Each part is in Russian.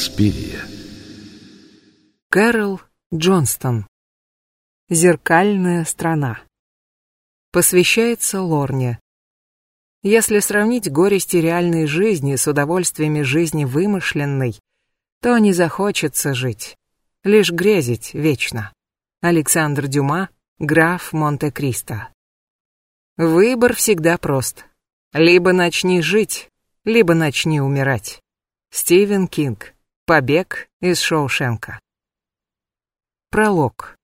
Инспирия. Кэрол Джонстон. Зеркальная страна. Посвящается Лорне. Если сравнить горести реальной жизни с удовольствиями жизни вымышленной, то не захочется жить, лишь грезить вечно. Александр Дюма, граф Монте-Кристо. Выбор всегда прост. Либо начни жить, либо начни умирать. Стивен Кинг. Побег из Шоушенка. Пролог.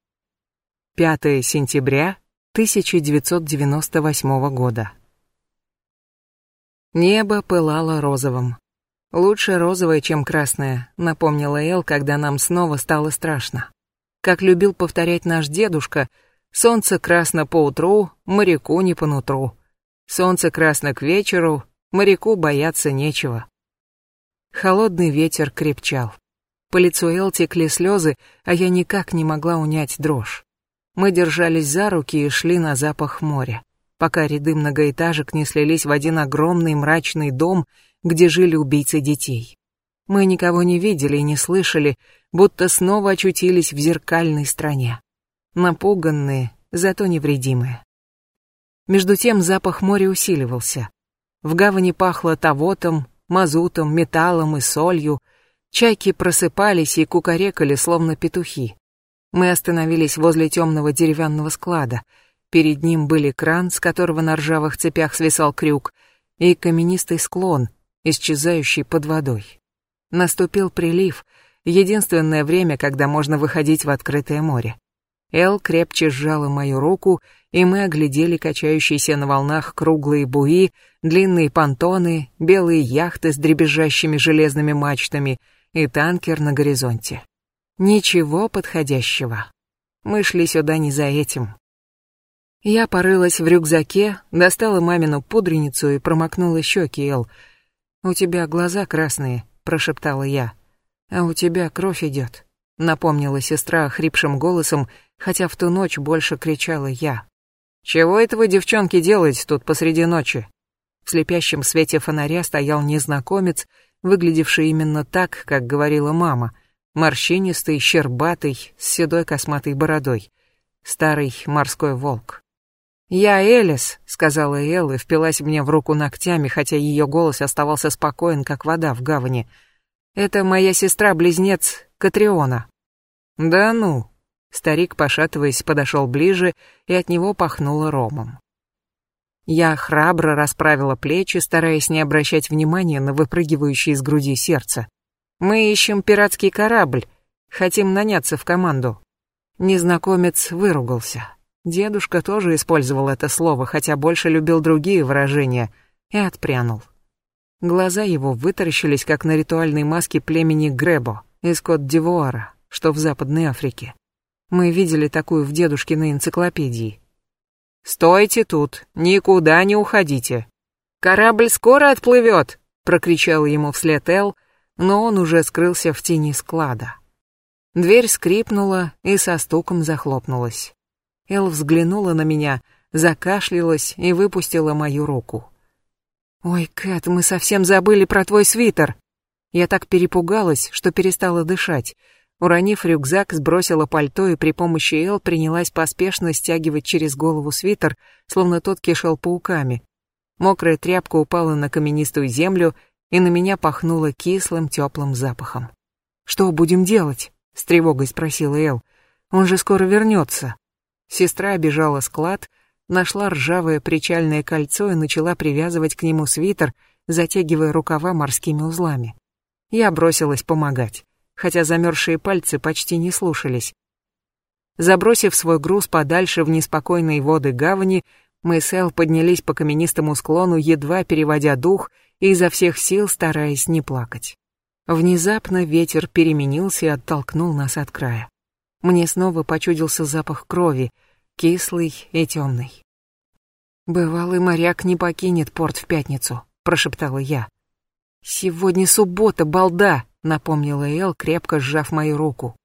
5 сентября 1998 года. Небо пылало розовым. Лучше розовое, чем красное, напомнила Эл, когда нам снова стало страшно. Как любил повторять наш дедушка, солнце красно по утру, моряку не по нутру. Солнце красно к вечеру, моряку бояться нечего. Холодный ветер крепчал. По лицу Эл текли слезы, а я никак не могла унять дрожь. Мы держались за руки и шли на запах моря, пока ряды многоэтажек не слились в один огромный мрачный дом, где жили убийцы детей. Мы никого не видели и не слышали, будто снова очутились в зеркальной стране. Напуганные, зато невредимые. Между тем запах моря усиливался. В гавани пахло тавотом, мазутом, металлом и солью. Чайки просыпались и кукарекали, словно петухи. Мы остановились возле темного деревянного склада. Перед ним были кран, с которого на ржавых цепях свисал крюк, и каменистый склон, исчезающий под водой. Наступил прилив, единственное время, когда можно выходить в открытое море. Эл крепче сжала мою руку, и мы оглядели качающиеся на волнах круглые буи, длинные понтоны, белые яхты с дребезжащими железными мачтами и танкер на горизонте. Ничего подходящего. Мы шли сюда не за этим. Я порылась в рюкзаке, достала мамину пудреницу и промокнула щеки Эл. «У тебя глаза красные», — прошептала я. «А у тебя кровь идет», — напомнила сестра хрипшим голосом, хотя в ту ночь больше кричала я. «Чего это вы, девчонки, делаете тут посреди ночи?» В слепящем свете фонаря стоял незнакомец, выглядевший именно так, как говорила мама. Морщинистый, щербатый, с седой косматой бородой. Старый морской волк. «Я Элис», — сказала Эл и впилась мне в руку ногтями, хотя ее голос оставался спокоен, как вода в гавани. «Это моя сестра-близнец Катриона». «Да ну», Старик, пошатываясь, подошел ближе, и от него пахнуло ромом. Я храбро расправила плечи, стараясь не обращать внимания на выпрыгивающее из груди сердце. «Мы ищем пиратский корабль, хотим наняться в команду». Незнакомец выругался. Дедушка тоже использовал это слово, хотя больше любил другие выражения, и отпрянул. Глаза его вытаращились, как на ритуальной маске племени Гребо из Кот-д'Ивуара, что в Западной Африке. Мы видели такую в дедушкиной энциклопедии. «Стойте тут, никуда не уходите. Корабль скоро отплывет!» — прокричал ему вслед Эл, но он уже скрылся в тени склада. Дверь скрипнула и со стуком захлопнулась. Эл взглянула на меня, закашлялась и выпустила мою руку. «Ой, Кэт, мы совсем забыли про твой свитер!» Я так перепугалась, что перестала дышать. Уронив рюкзак, сбросила пальто и при помощи Эл принялась поспешно стягивать через голову свитер, словно тот кишел пауками. Мокрая тряпка упала на каменистую землю, и на меня пахнуло кислым теплым запахом. «Что будем делать?» — с тревогой спросила Эл. «Он же скоро вернется». Сестра обежала склад, нашла ржавое причальное кольцо и начала привязывать к нему свитер, затягивая рукава морскими узлами. Я бросилась помогать хотя замерзшие пальцы почти не слушались. Забросив свой груз подальше в неспокойные воды гавани, мы с Эл поднялись по каменистому склону, едва переводя дух и изо всех сил стараясь не плакать. Внезапно ветер переменился и оттолкнул нас от края. Мне снова почудился запах крови, кислый и темный. «Бывалый моряк не покинет порт в пятницу», — прошептала я. «Сегодня суббота, балда!» Напомнила Эл, крепко сжав мою руку.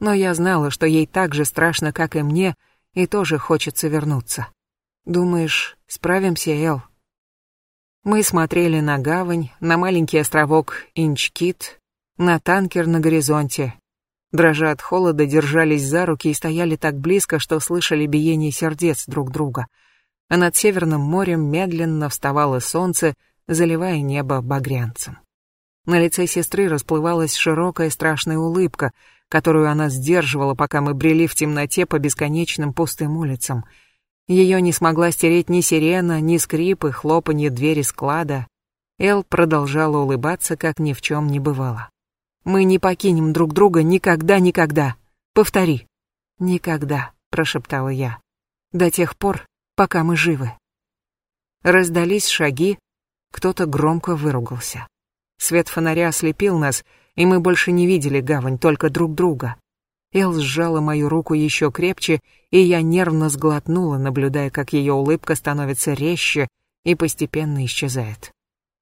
Но я знала, что ей так же страшно, как и мне, и тоже хочется вернуться. Думаешь, справимся, Эл? Мы смотрели на гавань, на маленький островок Инчкит, на танкер на горизонте. Дрожа от холода, держались за руки и стояли так близко, что слышали биение сердец друг друга. А над Северным морем медленно вставало солнце, заливая небо багрянцем. На лице сестры расплывалась широкая страшная улыбка, которую она сдерживала, пока мы брели в темноте по бесконечным пустым улицам. Ее не смогла стереть ни сирена, ни скрип и хлопанье двери склада. Эл продолжала улыбаться, как ни в чем не бывало. «Мы не покинем друг друга никогда-никогда. Повтори». «Никогда», — прошептала я. «До тех пор, пока мы живы». Раздались шаги, кто-то громко выругался. Свет фонаря ослепил нас, и мы больше не видели гавань, только друг друга. Эл сжала мою руку еще крепче, и я нервно сглотнула, наблюдая, как ее улыбка становится резче и постепенно исчезает.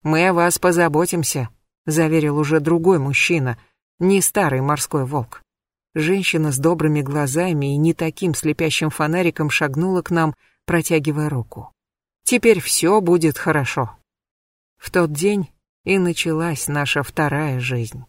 «Мы о вас позаботимся», — заверил уже другой мужчина, не старый морской волк. Женщина с добрыми глазами и не таким слепящим фонариком шагнула к нам, протягивая руку. «Теперь все будет хорошо». В тот день и началась наша вторая жизнь.